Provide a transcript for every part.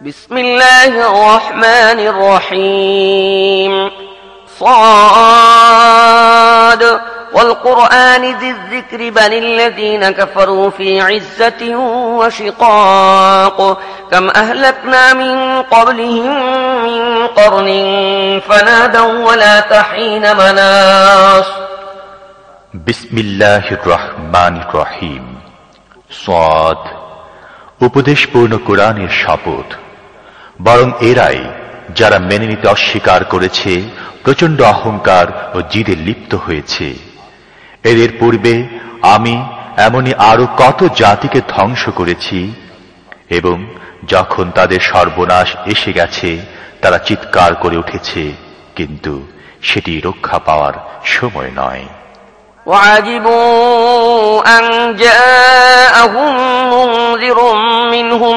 بسم الله الرحمن الرحيم صاد والقرآن ذي الذكر بل الذين كفروا في عزة وشقاق كم أهلكنا من قبلهم من قرن فنادوا ولا تحين مناص بسم الله الرحمن الرحيم صاد উপদেশপূর্ণ কোরআনের শপথ বরং এরাই যারা মেনে নিতে অস্বীকার করেছে প্রচন্ড অহংকার ও জিদে লিপ্ত হয়েছে এদের পূর্বে আমি এমনই আরো কত জাতিকে ধ্বংস করেছি এবং যখন তাদের সর্বনাশ এসে গেছে তারা চিৎকার করে উঠেছে কিন্তু সেটি রক্ষা পাওয়ার সময় নয় وعجبوا أن جاءهم منذر منهم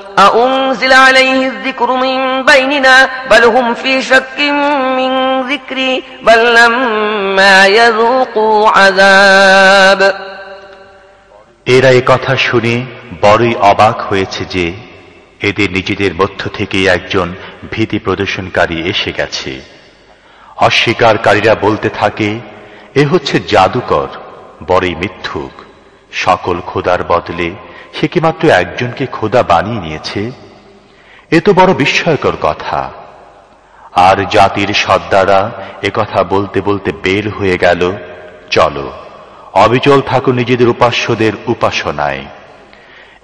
أأنزل عليه الذكر من بيننا بل هم في شك من ذكري بل لما يذوقوا عذاب এরা এ কথা শুনে বড়ই অবাক হয়েছে যে এদের নিজেদের মধ্য থেকে একজন ভীতি প্রদর্শনকারী এসে গেছে অস্বীকারীরা বলতে থাকে এ হচ্ছে জাদুকর বড়ই মিথ্যুক সকল খোদার বদলে সে কি মাত্র একজনকে খোদা বানিয়ে নিয়েছে? এ তো বড় বিস্ময়কর কথা। আর জাতির সর্দারা কথা বলতে বলতে বের হয়ে গেল। চলো, অবিচল থাকো নিজেদের উপাস্যদের উপাসনায়।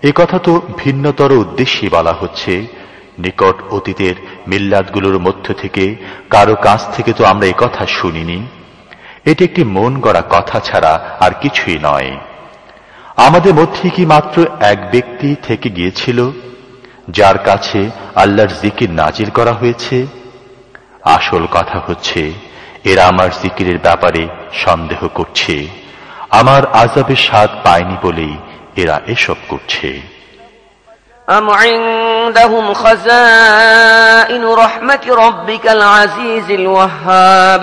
এ কথা তো ভিন্নতর উদ্দেশ্যে বলা হচ্ছে। নিকট অতীতের মিল্লাদগুলোর মধ্য থেকে কারও কাছ থেকে তো আমরা কথা শুনিনি। এটি একটি মন গড়া কথা ছাড়া আর কিছুই নয়। আমাদের মধ্যে কি মাত্র এক ব্যক্তি থেকে গিয়েছিল যার কাছে আল্লাহর জিকির নাজির করা হয়েছে আসল কথা হচ্ছে এরা আমার জিকিরের ব্যাপারে সন্দেহ করছে আমার আজাবের স্বাদ পায়নি বলেই এরা এসব করছে أم عندهم خزائن رحمة ربك العزيز الوهاب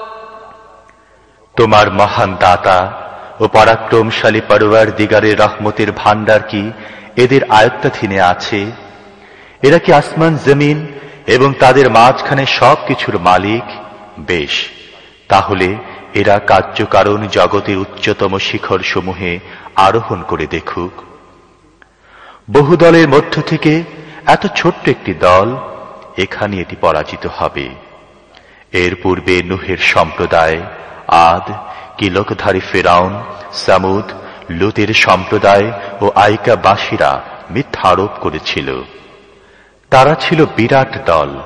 তোমার মহান দাতা ও পরাক্রমশালী পরোয়ার দিগারের রহমতের ভান্ডার কি এদের আয়ত্তাধীনে আছে? এরা কি আসমান, জমিন এবং তাদের মাঝখানে সব কিছুর মালিক? বেশ, তাহলে এরা কার্যকারণ জগতের উচ্চতম শিখর সমূহে আরোহণ করে দেখুক। বহু দলের মধ্য থেকে এত ছোট্ট একটি দল এখানে এটি পরাজিত হবে। এর পূর্বে নুহের সম্প্রদায় আদ, কিলকধারী ফেরাউন, সামুদ, লুতের সম্প্রদায় ও আইকাবাসীরা মিথ্যা আরোপ করেছিল। তারা ছিল বিরাট দল।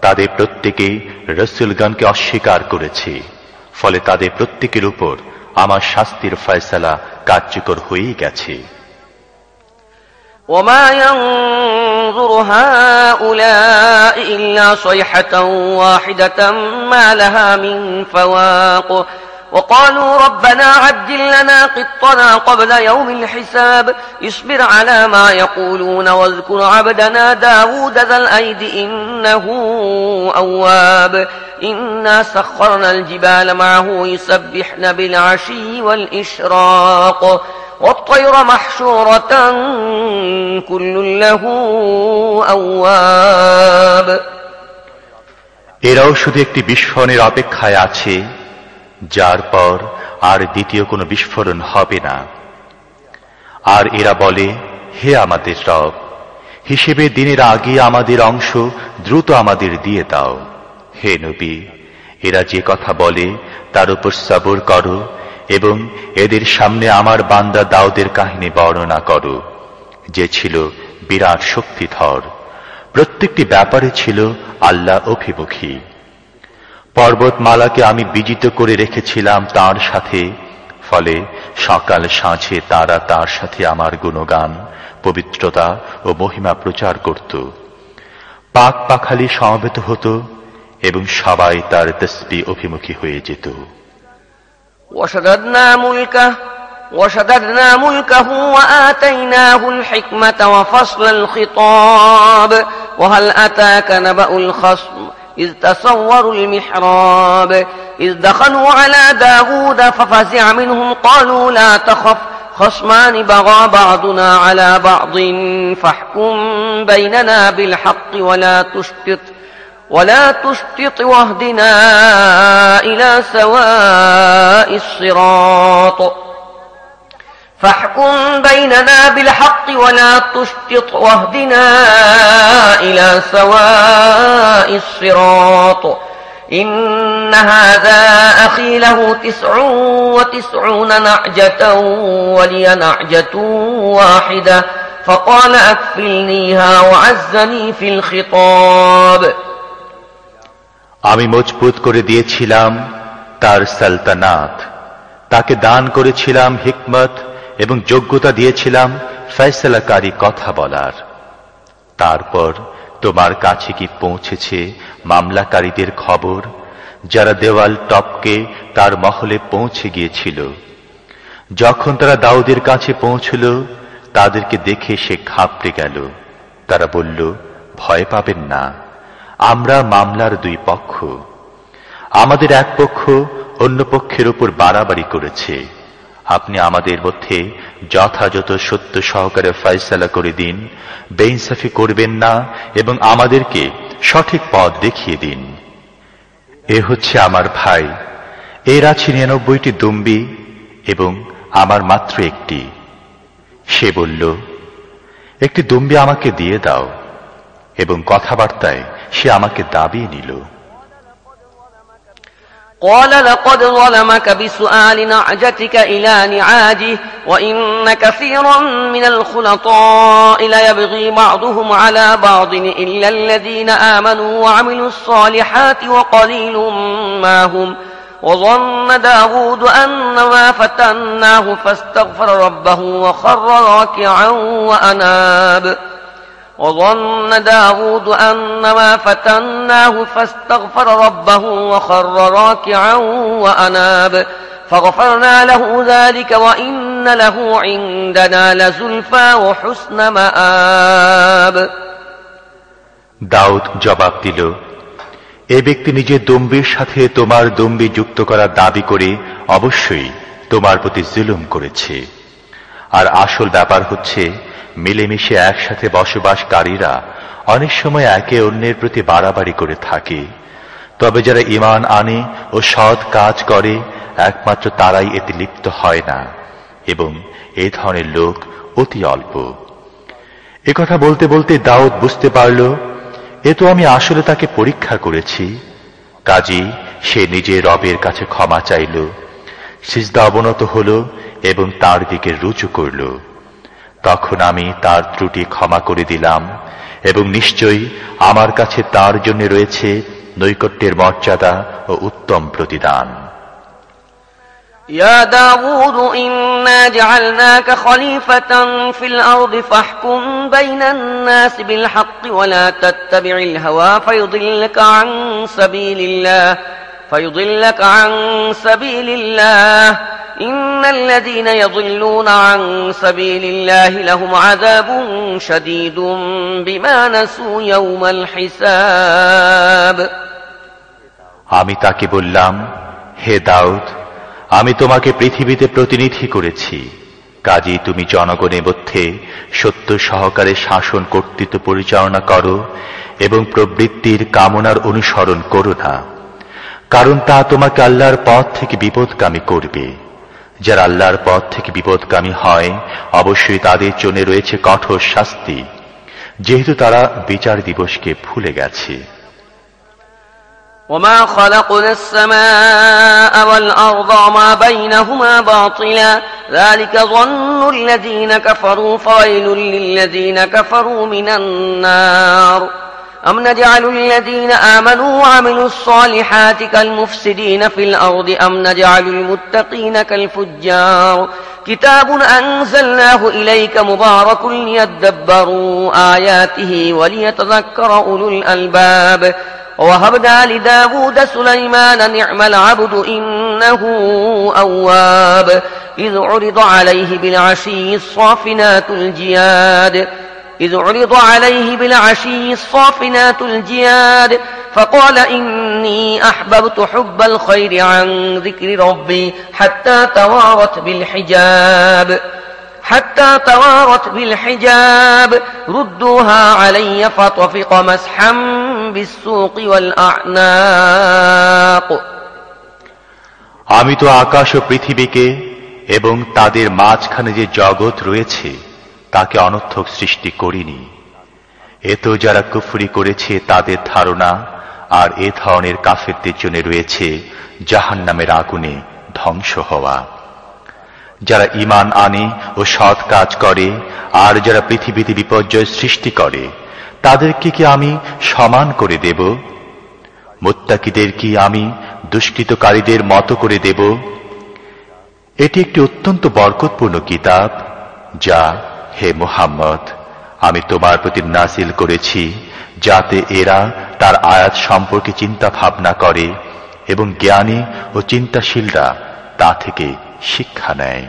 তাদের প্রত্যেকে রসুলগণকে অস্বীকার করেছে। ফলে তাদের প্রত্যেকের উপর আমার শাস্তির ফয়সালা কার্যকর হয়েই গেছে। وما ينظر هؤلاء إلا صيحة واحدة ما لها من فواق وقالوا ربنا عجل لنا قطنا قبل يوم الحساب اصبر على ما يقولون واذكر عبدنا داود ذا الأيد إنه أواب إنا سخرنا الجبال معه يسبحن بالعشي والإشراق والطير محشورة كل له أواب এরাও শুধু একটি বিস্ফোরণের অপেক্ষায় আছে যার পর আর দ্বিতীয় কোনো বিস্ফোরণ হবে না আর এরা বলে হে আমাদের রব হিসেবে দিনের আগে আমাদের অংশ দ্রুত আমাদের দিয়ে দাও হে নবী এরা যে কথা বলে তার উপর সবর করো এবং এদের সামনে আমার বান্দা দাউদের কাহিনী বর্ণনা করো, যে ছিল বিরাট শক্তিধর। প্রত্যেকটি ব্যাপারে ছিল আল্লাহ অভিমুখী। পর্বতমালাকে আমি বিজিত করে রেখেছিলাম তার সাথে, ফলে সকাল সাঁঝে তারা তার সাথে আমার গুণগান, পবিত্রতা ও মহিমা প্রচার করত। পাক পাখালি সমবেত হতো এবং সবাই তার তসবি অভিমুখী হয়ে যেত। وشددنا ملكه وشددنا ملكه وآتيناه الحكمة وفصل الخطاب. وهل أتاك نبأ الخصم؟ إذ تصوروا المحراب. إذ دخلوا على داود ففزع منهم قالوا لا تخف خصمان بغى بعضنا على بعض فاحكم بيننا بالحق ولا تشتت. ولا تشتط واهدنا إلى سواء الصراط. فاحكم بيننا بالحق ولا تشتط واهدنا إلى سواء الصراط. إن هذا أخي له تسع وتسعون نعجة ولي نعجة واحدة. فقال أكفلنيها وعزني في الخطاب. আমি মজবুত করে দিয়েছিলাম তার সালতানাত। তাকে দান করেছিলাম হিকমত এবং যোগ্যতা দিয়েছিলাম ফয়সলাকারী কথা বলার। তারপর তোমার কাছে কি পৌঁছেছে মামলাকারীদের খবর, যারা দেওয়াল টপকে তার মহলে পৌঁছে গিয়েছিল? যখন তারা দাউদের কাছে পৌঁছল, তাদেরকে দেখে সে ঘাপড়ে গেল। তারা বলল, ভয় পাবেন না। আমরা মামলার দুই পক্ষ। আমাদের এক পক্ষ অন্য পক্ষের উপর বাড়াবাড়ি করেছে। আপনি আমাদের মধ্যে যথাযথ সত্য সহকারে ফয়সালা করে দিন, বেইনসাফি করবেন না এবং আমাদেরকে সঠিক পথ দেখিয়ে দিন। এ হচ্ছে আমার ভাই। এর আছে নিরানব্বইটি দুম্বি এবং আমার মাত্র একটি। সে বলল, একটি দুম্বি আমাকে দিয়ে দাও এবং কথাবার্তায় সে আমাকে দাবিয়ে নিল قال لقد ظلمك بسؤال نعجتك إلى نعاجه وإن كثيرا من الخلطاء ليبغي بعضهم على بعض إلا الذين آمنوا وعملوا الصالحات وقليل ما هم وظن داود أنما فتناه فاستغفر ربه وخر راكعا وأناب وظن داود أنما فتناه فاستغفر ربه وخر راكعا وأناب فغفرنا له ذلك وإن له عندنا لزلفى وحسن مآب দাউদ জবাব দিল এ ব্যক্তি নিজের দম্বির সাথে তোমার দম্বি যুক্ত করার দাবি করে অবশ্যই তোমার প্রতি জুলুম করেছে আর আসল ব্যাপার হচ্ছে, মিলেমিশে একসাথে বসবাসকারীরা অনেক সময় একে অন্যের প্রতি বাড়াবাড়ি করে থাকে। তবে যারা ইমান আনে ও সৎ কাজ করে, একমাত্র তারাই এতে লিপ্ত হয় না, এবং এ ধরনের লোক অতি অল্প। কথা বলতে বলতে দাউদ বুঝতে পারল, এ তো আমি আসলে তাকে পরীক্ষা করেছি। কাজী, সে নিজে রবের কাছে ক্ষমা চাইল। সিজদা অবনত হল এবং তার দিকে রুজু করল তখন আমি তার ত্রুটি ক্ষমা করে দিলাম এবং নিশ্চয়ই আমার কাছে তার জন্য রয়েছে নৈকট্যের মর্যাদা ও উত্তম প্রতিদান يا داود إنا جعلناك خليفة في الأرض فاحكم بين الناس بالحق ولا تتبع الهوى فيضلك عن سبيل الله فيضلك عن سبيل الله إن الذين يضلون عن سبيل الله لهم عذاب شديد بما نسوا يوم الحساب আমি তাকে বললাম হে দাউদ আমি তোমাকে পৃথিবীতে প্রতিনিধি করেছি কাজী তুমি জনগণের মধ্যে সত্য সহকারে শাসন কর্তৃত্ব পরিচালনা করো এবং প্রবৃত্তির কামনার অনুসরণ করো না কারণ তা তোমাকে আল্লাহর পথ থেকে বিপদকামী করবে যারা আল্লাহর পথ থেকে বিপদকামী হয় অবশ্যই তাদের জন্য রয়েছে কঠোর শাস্তি যেহেতু তারা বিচার দিবসকে ভুলে গেছে وما خلقنا السماء والأرض وما بينهما باطلا ذلك ظن الذين كفروا فويل للذين كفروا من النار أم نجعل الذين آمنوا وعملوا الصالحات كالمفسدين في الأرض أم نجعل المتقين كالفجار كتاب أنزلناه إليك مبارك ليدبروا آياته وليتذكر أولو الألباب ووهبنا لداود سليمان نعم العبد إنه أواب إذ عرض عليه بالعشي الصافنات الجياد إذ عرض عليه بالعشي الصافنات الجياد فقال إني أحببت حب الخير عن ذكر ربي حتى توارت بالحجاب حتى توارت بالحجاب ردوها علي فطفق مسحا بالسوق والأعناق আমি তো আকাশ ও পৃথিবীকে এবং তাদের মাঝখানে যে জগৎ রয়েছে তাকে অনর্থক সৃষ্টি করিনি। এ তো যারা কুফরি করেছে, তাদের ধারণা, আর এ ধরনের কাফেরদের জন্য রয়েছে জাহান নামের আগুনে ধ্বংস হওয়া। যারা ইমান আনে ও সৎ কাজ করে, আর যারা পৃথিবীতে বিপর্যয় সৃষ্টি করে, তাদেরকে কি আমি সমান করে দেব? মোত্তাকিদের কি আমি দুষ্কৃতকারীদের মতো করে দেব? এটি একটি অত্যন্ত বরকতপূর্ণ কিতাব, যা হে মুহাম্মদ, আমি তোমার প্রতি নাসিল করেছি যাতে এরা তার আয়াত সম্পর্কে চিন্তা ভাবনা করে এবং জ্ঞানী ও চিন্তাশীলরা তা থেকে শিক্ষা নেয়।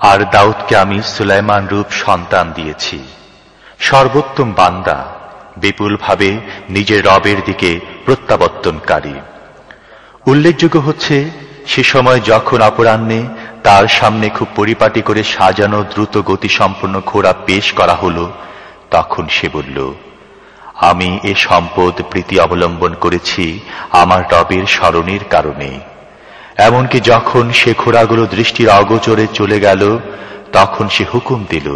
আর দাউদকে আমি সুলাইমান রূপ সন্তান দিয়েছি। সর্বোত্তম বান্দা বিপুলভাবে নিজের রবের দিকে প্রত্যাবর্তনকারী। উল্লেখযোগ্য হচ্ছে, সে সময় যখন অপরাহ্নে তার সামনে খুব পরিপাটি করে সাজানো দ্রুত গতিসম্পন্ন ঘোড়া পেশ করা হল, তখন সে বলল, আমি এ সম্পদ প্রীতি অবলম্বন করেছি আমার রবের স্মরণের কারণে। এমনকি যখন সে ঘোড়াগুলো দৃষ্টির অগোচরে চলে গেল, তখন সে হুকুম দিল,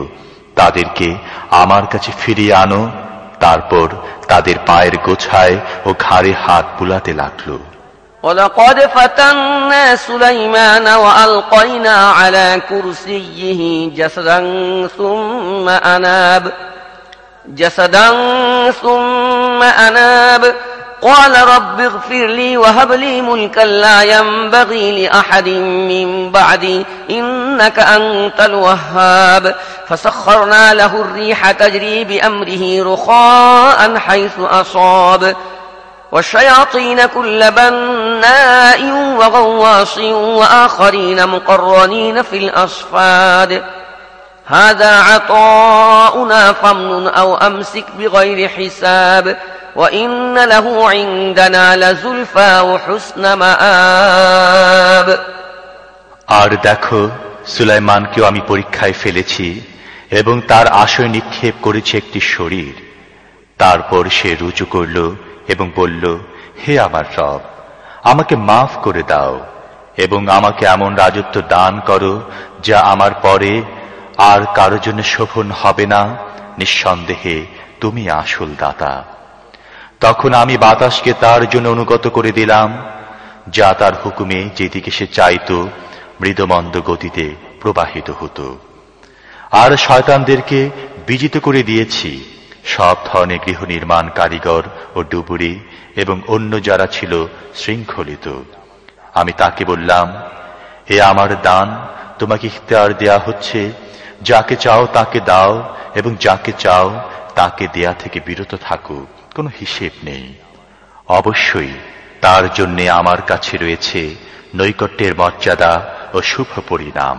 তাদেরকে আমার কাছে ফিরিয়ে আনো। তারপর তাদের পায়ের গোছায় ও ঘাড়ে হাত বুলাতে লাগল। ولقد فتنا سليمان وألقينا على كرسيه جسدا ثم أناب. جسدا ثم أناب. قال رب اغفر لي وهب لي ملكا لا ينبغي لأحد من بعدي إنك أنت الوهاب. فسخرنا له الريح تجري بأمره رخاء حيث أصاب. والشياطين كل بناء وغواص وآخرين مقرنين في الأصفاد هذا عطاؤنا فمن أو أمسك بغير حساب وإن له عندنا لزلفى وحسن مآب আর দেখো সুলাইমানকেও আমি পরীক্ষায় ফেলেছি এবং তার আশয় নিক্ষেপ করেছে একটি শরীর তারপর সে রুজু করল এবং বলল, হে আমার রব, আমাকে মাফ করে দাও এবং আমাকে এমন রাজত্ব দান করো যা আমার পরে আর কারও জন্য শোভন হবে না। নিঃসন্দেহে তুমি আসল দাতা। তখন আমি বাতাসকে তার জন্য অনুগত করে দিলাম, যা তার হুকুমে যেদিকে সে চাইত মৃদমন্দ গতিতে প্রবাহিত হতো। আর শয়তানদেরকে বিজিত করে দিয়েছি। সব ধরনের গৃহ নির্মাণ কারিগর ও ডুবুরি এবং অন্য যারা ছিল শৃঙ্খলিত। আমি তাকে বললাম এ আমার দান, তোমাকে ইখতিয়ার দেয়া হচ্ছে। যাকে চাও তাকে দাও এবং যাকে চাও তাকে দেয়া থেকে বিরত থাকো। কোনো হিসেব নেই। অবশ্যই তার জন্যে আমার কাছে রয়েছে নৈকট্যের মর্যাদা ও শুভ পরিণাম।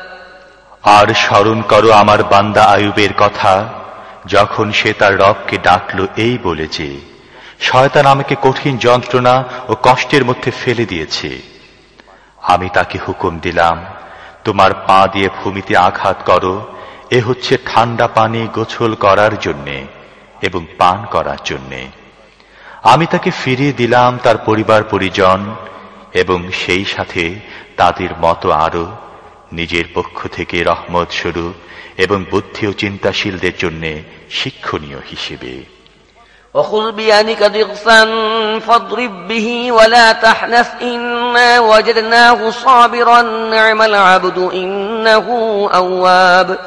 আর স্মরণ করো আমার বান্দা আয়ুবের কথা, যখন সে তার রবকে ডাকল এই বলেছে শয়তান আমাকে কঠিন যন্ত্রণা ও কষ্টের মধ্যে ফেলে দিয়েছে। আমি তাকে হুকুম দিলাম, তোমার পা দিয়ে ভূমিতে আঘাত করো। এ হচ্ছে ঠান্ডা পানি গোছল করার জন্যে এবং পান করার জন্যে। আমি তাকে ফিরিয়ে দিলাম তার পরিবার পরিজন এবং সেই সাথে তাদের মতো আরও নিজের পক্ষ থেকে রহমত স্বরূপ এবং বুদ্ধি ও চিন্তাশীলদের জন্য শিক্ষণীয় হিসেবে وخذ بيدك ضغثا فاضرب به ولا تحنث إنا وجدناه صابرا نعم العبد إنه أواب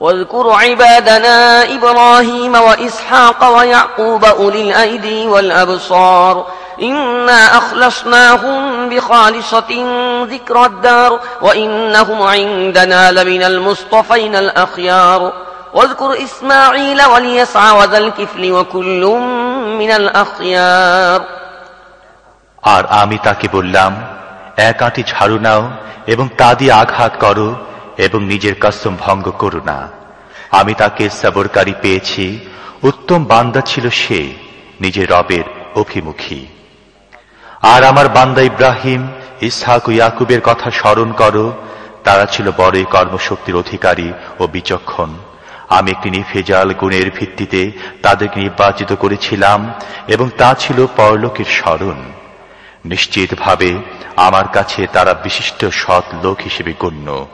واذكر عبادنا إبراهيم وإسحاق ويعقوب أولي الأيدي والأبصار إنا أخلصناهم بخالصة ذكر الدار وإنهم عندنا لمن المصطفين الأخيار واذكر إسماعيل وليسع وذا الكفل وكل من الأخيار আর আমি তাকে বললাম এক আঁটি ঝাড়ু নাও এবং তা দিয়ে আঘাত করো এবং নিজের কসম ভঙ্গ করো না আমি তাকে সবরকারী পেয়েছি উত্তম বান্দা ছিল সে নিজের রবের অভিমুখী আর আমার বান্দা ইব্রাহিম, ইসহাক ইয়াকুবের কথা স্মরণ করো। তারা ছিল বড়ই কর্মশক্তির অধিকারী ও বিচক্ষণ। আমি একটি নিফেজাল গুণের ভিত্তিতে তাদেরকে নির্বাচিত করেছিলাম এবং তা ছিল পরলোকের স্মরণ। নিশ্চিতভাবে আমার কাছে তারা বিশিষ্ট সৎ লোক হিসেবে গণ্য।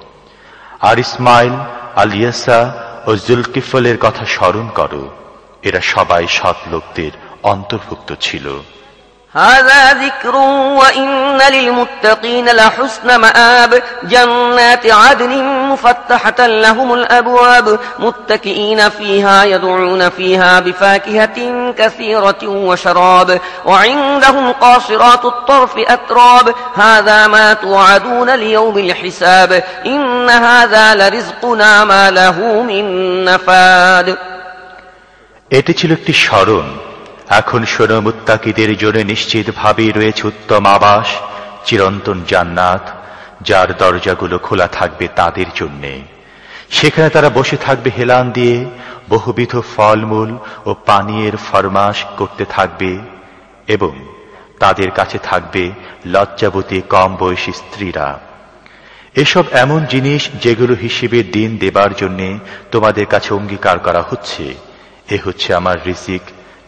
আর ইসমাইল আলিয়াসা ও জুলকিফলের কথা স্মরণ করো। এরা সবাই সৎ লোকদের অন্তর্ভুক্ত ছিল। هذا ذكر وإن للمتقين لحسن مآب جنات عدن مفتحة لهم الأبواب متكئين فيها يدعون فيها بفاكهة كثيرة وشراب وعندهم قاصرات الطرف أتراب هذا ما توعدون ليوم الحساب إن هذا لرزقنا ما له من نفاد এটি ছিল একটি স্মরণ এখন শোনো মুত্তাকিদের জন্য নিশ্চিতভাবেই রয়েছে উত্তম আবাস, চিরন্তন জান্নাত, যার দরজাগুলো খোলা থাকবে তাদের জন্যে। সেখানে তারা বসে থাকবে হেলান দিয়ে, বহুবিধ ফলমূল ও পানীয়ের ফরমাস করতে থাকবে এবং তাদের কাছে থাকবে লজ্জাবতী কম বয়সী স্ত্রীরা। এসব এমন জিনিস যেগুলো হিসেবে দিন দেবার জন্যে তোমাদের কাছে অঙ্গীকার করা হচ্ছে। এ হচ্ছে আমার রিসিক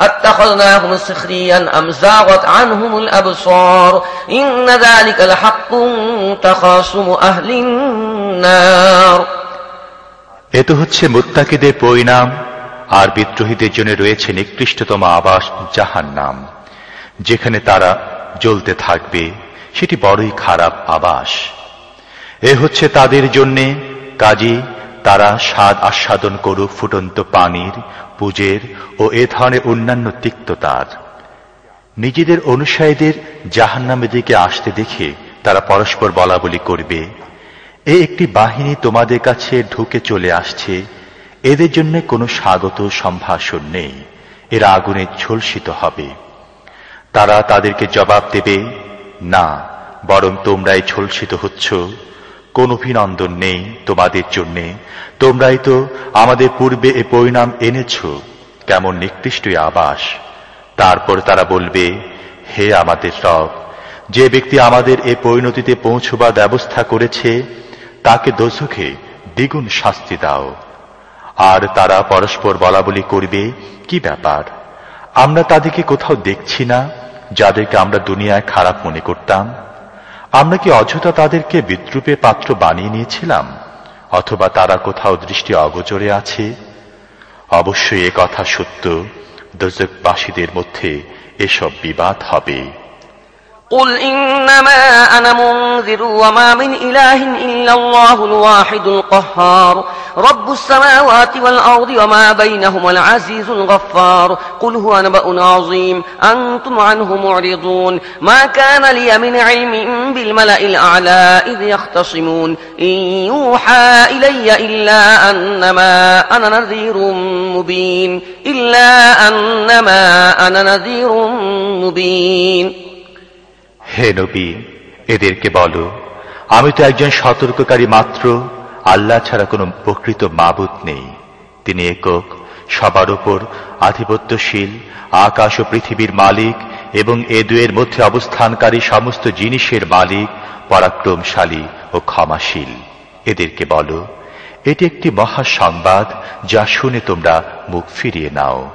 أتخذناهم سخريا أم زاغت عنهم الأبصار إن ذلك لحق تخاصم أهل النار এ তো হচ্ছে মুত্তাকিদের পরিণাম আর বিদ্রোহীদের জন্য রয়েছে নিকৃষ্টতম আবাস জাহান নাম যেখানে তারা জ্বলতে থাকবে সেটি বড়ই খারাপ আবাস এ হচ্ছে তাদের জন্যে কাজী তারা স্বাদ আস্বাদন করুক ফুটন্ত পানির পুজের ও এ ধরনের অন্যান্য তিক্ততার। নিজেদের অনুসারীদের জাহান্নামের দিকে আসতে দেখে তারা পরস্পর বলা বলি করবে, এ একটি বাহিনী তোমাদের কাছে ঢুকে চলে আসছে। এদের জন্য কোনো স্বাগত সম্ভাষণ নেই। এরা আগুনে ঝলসিত হবে। তারা তাদেরকে জবাব দেবে, না, বরং তোমরাই ঝলসিত হচ্ছ। কোন অভিনন্দন নেই তোমাদের জন্যে। তোমরাই তো আমাদের পূর্বে এ পরিণাম এনেছ, কেমন নিকৃষ্ট আবাস। তারপর তারা বলবে, হে আমাদের সব যে ব্যক্তি আমাদের এ পরিণতিতে পৌঁছবার ব্যবস্থা করেছে, তাকে দোষকে দ্বিগুণ শাস্তি দাও। আর তারা পরস্পর বলা বলি করবে, কি ব্যাপার? আমরা তাদেরকে কোথাও দেখছি না, যাদেরকে আমরা দুনিয়ায় খারাপ মনে করতাম। আমরা কি অযথা তাদেরকে বিদ্রুপে পাত্র বানিয়ে নিয়েছিলাম অথবা তারা কোথাও দৃষ্টি অগোচরে আছে অবশ্যই এ কথা সত্য দোজকবাসীদের মধ্যে এসব বিবাদ হবে قل إنما أنا منذر وما من إله إلا الله الواحد القهار رب السماوات والأرض وما بينهما العزيز الغفار قل هو نبأ عظيم أنتم عنه معرضون ما كان لي من علم بالملأ الأعلى إذ يختصمون إن يوحى إلي إلا أنما أنا نذير مبين إلا أنما أنا نذير مبين হে নবী এদেরকে বলো আমি তো একজন সতর্ককারী মাত্র আল্লাহ ছাড়া কোনো প্রকৃত মাবুত নেই। তিনি একক, সবার ওপর আধিপত্যশীল, আকাশ ও পৃথিবীর মালিক এবং এ দুয়ের মধ্যে অবস্থানকারী সমস্ত জিনিসের মালিক, পরাক্রমশালী ও ক্ষমাশীল। এদেরকে বলো, এটি একটি মহা সংবাদ যা শুনে তোমরা মুখ ফিরিয়ে নাও।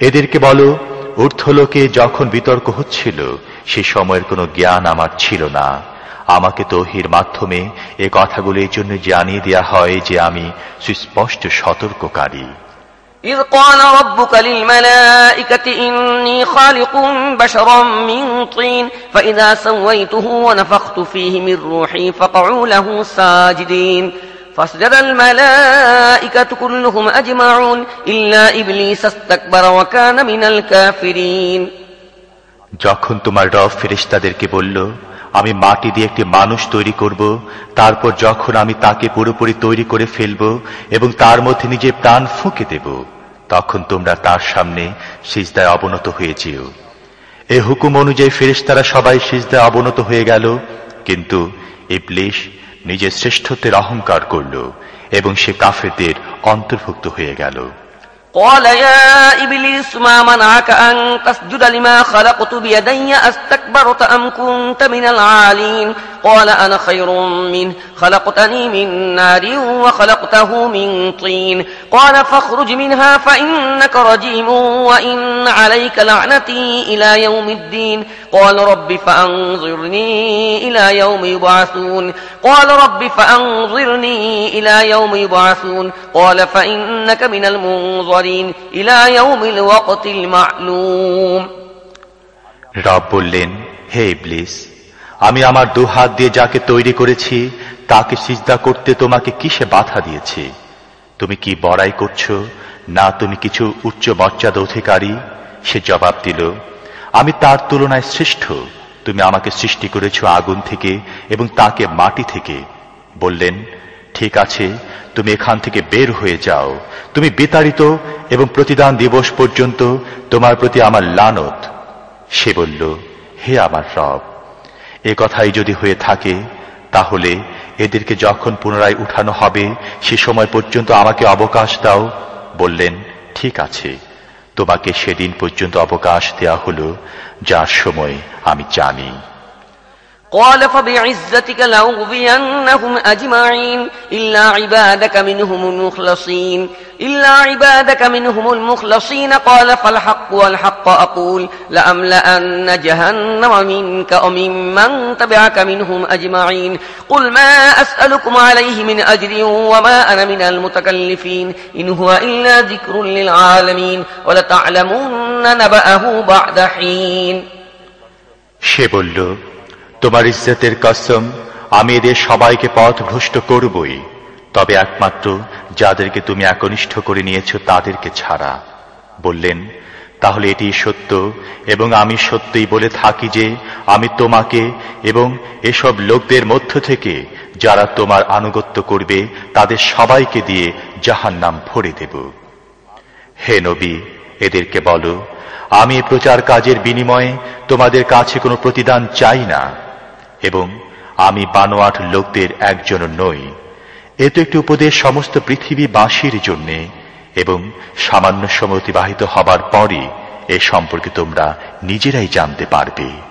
এদেরকে বলো, ঊর্ধ্বলোকে যখন বিতর্ক হচ্ছিল, সে সময়ের কোনো জ্ঞান আমার ছিল না। আমাকে তহির মাধ্যমে এ কথাগুলো এই জন্য জানিয়ে দেয়া হয় যে আমি সুস্পষ্ট সতর্ককারী إذ قال ربك للملائكة إني خالق بشرا من طين فإذا سويته ونفخت فيه من روحي فقعوا له ساجدين فاسجد الملائكة كلهم أجمعون إلا إبليس استكبر وكان من الكافرين যখন তোমার রব ফেরেশতাদেরকে বলল আমি মাটি দিয়ে একটি মানুষ তৈরি করব তারপর যখন আমি তাকে পুরোপুরি তৈরি করে ফেলব এবং তার মধ্যে নিজের প্রাণ ফুঁকে দেব তখন তোমরা তার সামনে সিজদায় অবনত হয়ে যেও এ হুকুম অনুযায়ী ফেরেশতারা সবাই সিজদায় অবনত হয়ে গেল কিন্তু ইবলিশ নিজের শ্রেষ্ঠত্বের অহংকার করল এবং সে কাফেরদের অন্তর্ভুক্ত হয়ে গেল قال يا إبليس ما منعك أن تسجد لما خلقت بيدي أستكبرت أم كنت من العالين؟ قال أنا خير منه خلقتني من نار وخلقته من طين. قال فاخرج منها فإنك رجيم وإن عليك لعنتي إلى يوم الدين. قال رب فأنظرني إلى يوم يبعثون. قال رب فأنظرني إلى يوم يبعثون. قال فإنك من المنظرين إلى يوم الوقت المعلوم. রব বললেন, হে ইবলিস, আমি আমার দু হাত দিয়ে যাকে তৈরি করেছি, তাকে সিজদা করতে তোমাকে কিসে বাধা দিয়েছি? তুমি কি বড়াই করছ? না তুমি কিছু উচ্চ মর্যাদা অধিকারী? সে জবাব দিল, আমি তার তুলনায় শ্রেষ্ঠ। তুমি আমাকে সৃষ্টি করেছ আগুন থেকে এবং তাকে মাটি থেকে। বললেন, ঠিক আছে, তুমি এখান থেকে বের হয়ে যাও। তুমি বিতাড়িত এবং প্রতিদান দিবস পর্যন্ত তোমার প্রতি আমার লানত। সে বলল, হে আমার রব, এ কথাই যদি হয়ে থাকে, তাহলে এদেরকে যখন পুনরায় উঠানো হবে, সে সময় পর্যন্ত আমাকে অবকাশ দাও। বললেন, ঠিক আছে, তোমাকে সেদিন পর্যন্ত অবকাশ দেয়া হল, যার সময় আমি জানি। قال فبعزتك لأغوينهم أجمعين إلا عبادك منهم المخلصين إلا عبادك منهم المخلصين قال فالحق والحق أقول لأملأن جهنم منك وممن تبعك منهم أجمعين قل ما أسألكم عليه من أجر وما أنا من المتكلفين إن هو إلا ذكر للعالمين ولتعلمن نبأه بعد حين সে বলল তোমার ইজ্জতের কসম, আমি এদের সবাইকে পথ ভ্রষ্ট করবই। তবে একমাত্র যাদেরকে তুমি একনিষ্ঠ করে নিয়েছ তাদেরকে ছাড়া। বললেন, তাহলে এটি সত্য, এবং আমি সত্যই বলে থাকি যে আমি তোমাকে এবং এসব লোকদের মধ্য থেকে যারা তোমার আনুগত্য করবে, তাদের সবাইকে দিয়ে জাহান নাম ভরে দেব। হে নবী, এদেরকে বলো, আমি প্রচার কাজের বিনিময়ে তোমাদের কাছে কোনো প্রতিদান চাই না। এবং আমি বানোয়াট লোকদের একজন নই। এ তো একটি উপদেশ সমস্ত পৃথিবীবাসীর জন্যে এবং সামান্য সময় অতিবাহিত হবার পরই এ সম্পর্কে তোমরা নিজেরাই জানতে পারবে।